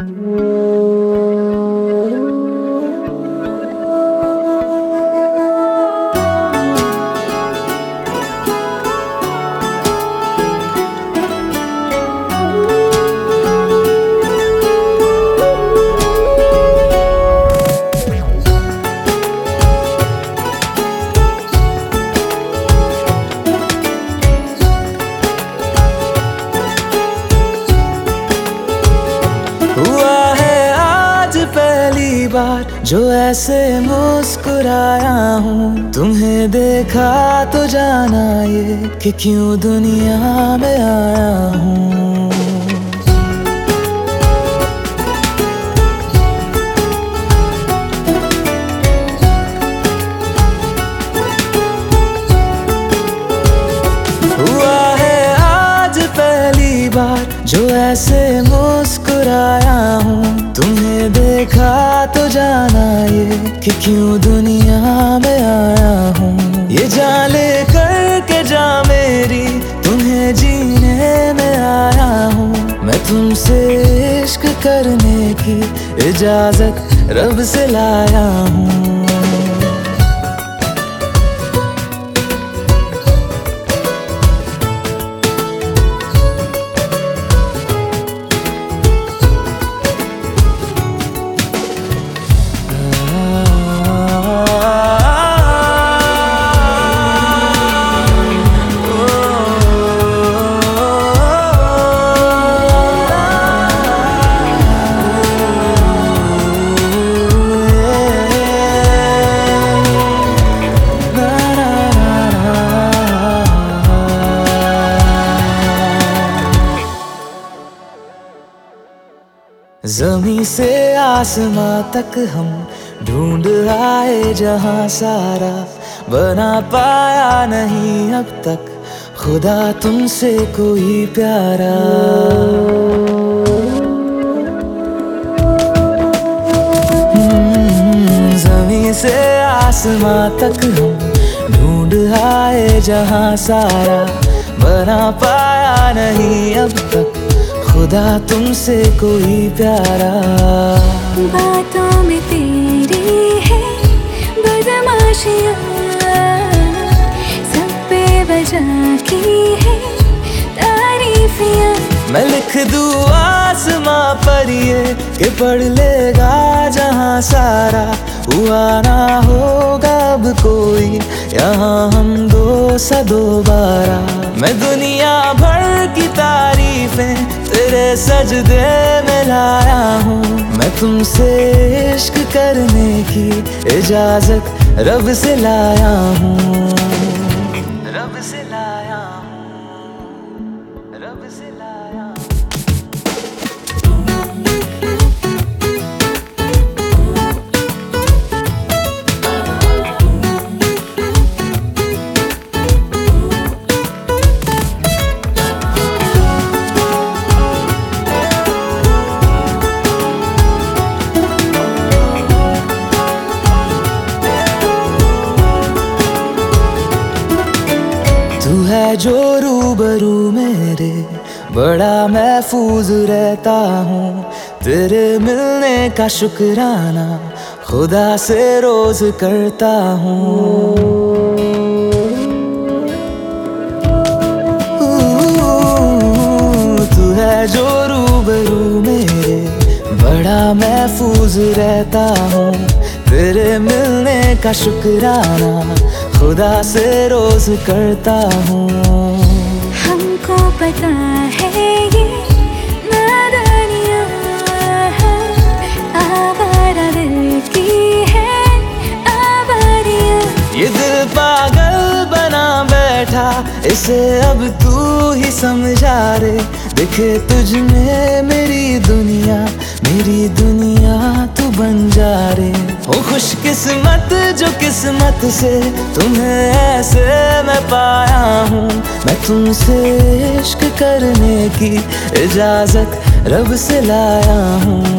हुआ बार जो ऐसे मुस्कुराया हूँ। तुम्हें देखा तो जाना ये कि क्यों दुनिया में आया हूँ। जो ऐसे मुस्कुराया हूँ। तुम्हें देखा ये कि क्यों दुनिया में आया हूँ? ये जाले करके जा मेरी, तुम्हें जीने में आया हूँ। मैं तुमसे इश्क करने की इजाज़त रब से लाया हूँ। जमी से आसमां तक हम ढूंढ आए जहाँ सारा बना पाया नहीं अब तक। खुदा तुमसे कोई प्यारा। जमी से आसमां तक हम ढूंढ आए जहाँ सारा बना पाया नहीं अब तक। खुदा तुमसे कोई प्यारा। बातों में तेरी है सब पे बजा की है तारीफियाँ। मैं लिख दूँ आसमां पर ये कि पढ़ लेगा जहाँ सारा हुआ ना होगा अब कोई। यहाँ हम दो सा दोबारा मैं दुनिया भर की तारीफें तेरे सजदे में लाया हूँ। मैं तुमसे इश्क करने की इजाज़त रब से लाया हूँ। है जो रूबरू मेरे, बड़ा महफूज रहता हूँ। तेरे मिलने का शुक्राना खुदा से रोज करता हूँ। तू है जो रूबरू मेरे, बड़ा महफूज रहता हूँ। तेरे मिलने का शुक्राना खुदा से रोज करता हूँ। हमको पता है ये है। ये दिल पागल बना बैठा इसे अब तू ही समझा रे देखे तुझ में मेरी दुनिया मेरी दुनिया तू बन जा रे हो खुश किस्मत जो किस्मत से तुम्हें ऐसे मैं पाया हूँ, मैं तुमसे इश्क करने की इजाज़त रब से लाया हूँ।